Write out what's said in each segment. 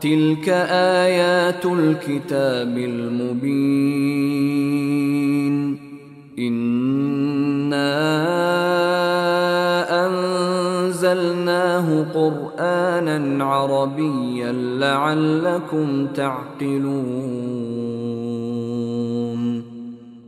تلك آيات الكتاب المبين. إنا أنزلناه قرآنا عربيا لعلكم تعقلون.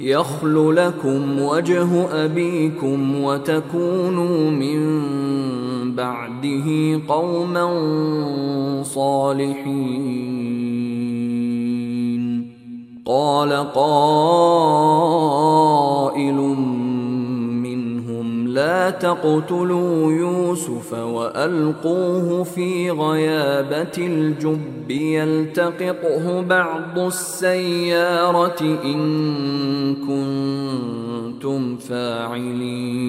يخل لكم وجه أبيكم وتكونوا من بعده قوما صالحين. قال قائل لا تقتلوا يوسف وألقوه في غيابة الجب يلتقطه بعض السيارة إن كنتم فاعلين.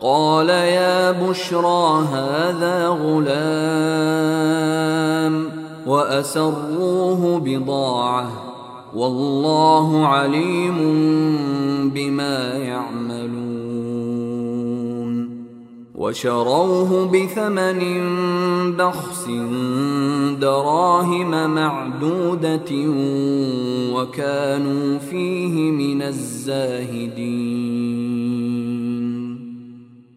قال يا بشرى هذا غلام وأسروه بضاعة والله عليم بما يعملون وشروه بثمن بخس دراهم معدودة وكانوا فيه من الزاهدين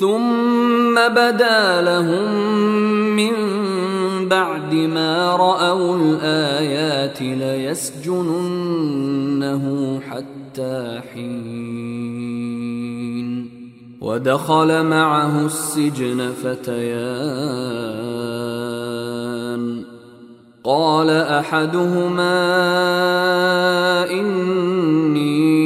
ثم بدا لهم من بعد ما رأوا الآيات ليسجننه حتى حين. ودخل معه السجن فتيان. قال أحدهما إني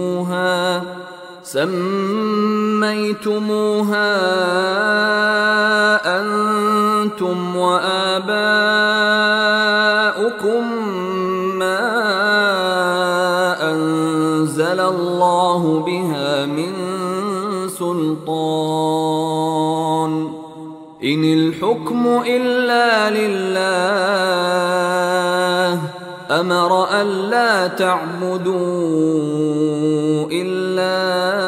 سميتموها أنتم وآباؤكم الله بها من سلطان. إن الحكم إلا لله أمر الا تعبدوا إلا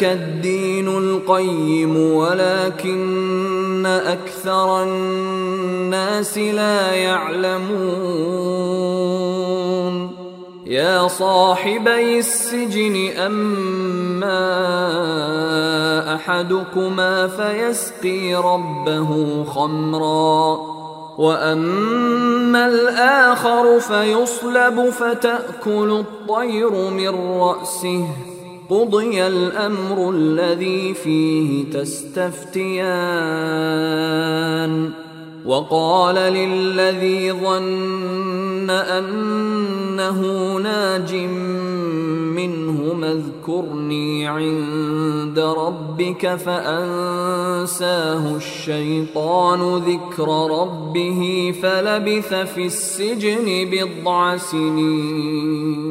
ذلك الدين القيم ولكن أكثر الناس لا يعلمون. يا صاحبي السجن أما أحدكما فيسقي ربه خمرا وأما الآخر فيصلب فتأكل الطير من رأسه. قضي الامر الذي فيه تستفتيان وقال للذي ظن انه ناج منه اذكرني عند ربك فانساه الشيطان ذكر ربه فلبث في السجن بضع سنين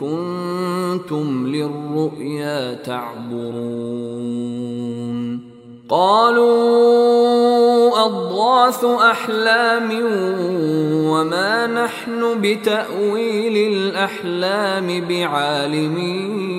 كنتم للرؤيا تعبرون. قالوا أضغاث أحلام وما نحن بتأويل الأحلام بعالمين.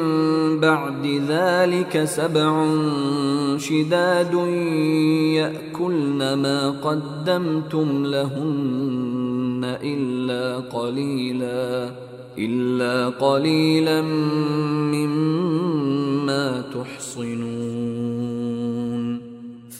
بعد ذلك سبع شداد يأكلن ما قدمتم لهن إلا قليلا إلا قليلا مما تحصنون.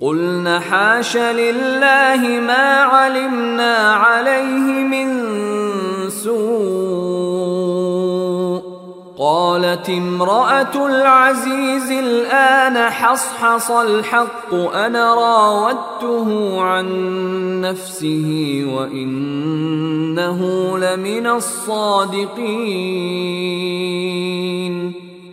قلن حاش لله ما علمنا عليه من سوء. قالت امرأة العزيز الآن حصحص الحق أنا راودته عن نفسه وإنه لمن الصادقين.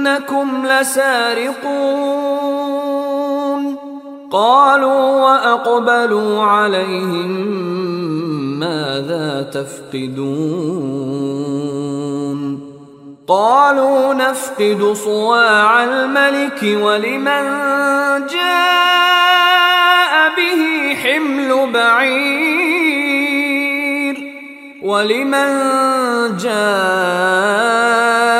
إنكم لسارقون. قالوا وأقبلوا عليهم ماذا تفقدون. قالوا نفقد صواع الملك ولمن جاء به حمل بعير. ولمن جاء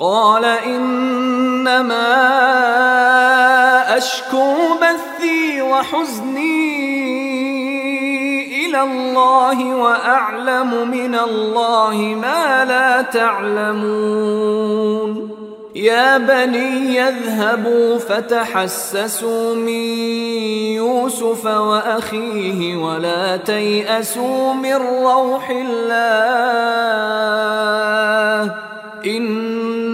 قال إنما أشكو بثي وحزني إلى الله وأعلم من الله ما لا تعلمون. يا بني يذهبوا فتحسسوا من يوسف وأخيه ولا تيأسوا من روح الله.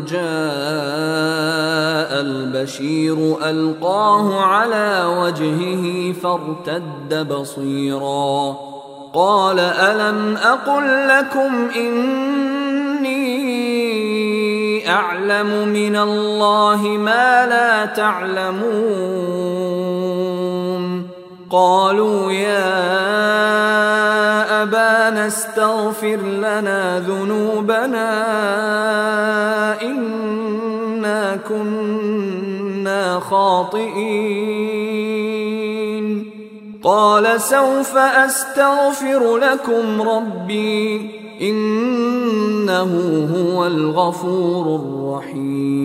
جاء البشير ألقاه على وجهه فارتد بصيرا. قال ألم أقل لكم إني أعلم من الله ما لا تعلمون. قالوا يا أبانا استغفر لنا ذنوبنا كنا خاطئين. قال سوف أستغفر لكم ربي إنه هو الغفور الرحيم.